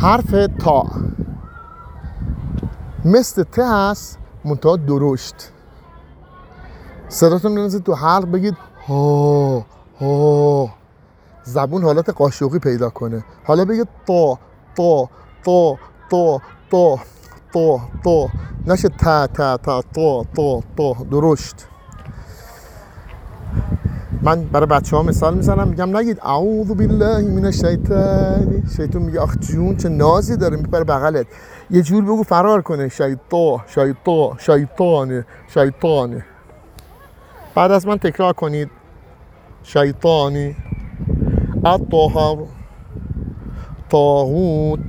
حرف تا. مثل ته هست منتها درشت. صداتون می‌رسه تو حلق بگید ها ها. زبون حالت قاشقی پیدا کنه. حالا بگید تا تا تا تا تا تا تا نشه تا تا تا تا تا. درشت. من برای بچه ها مثال می‌زنم میگم نگید اعوذ بالله من الشیطان. شیطان میگه آخ جون چه نازی داره میپره بغلت. یه جور بگو فرار کنه شیطان شیطان شیطانه شیطانه. بعد از من تکرار کنید. شیطانی. الطهر طاغوت.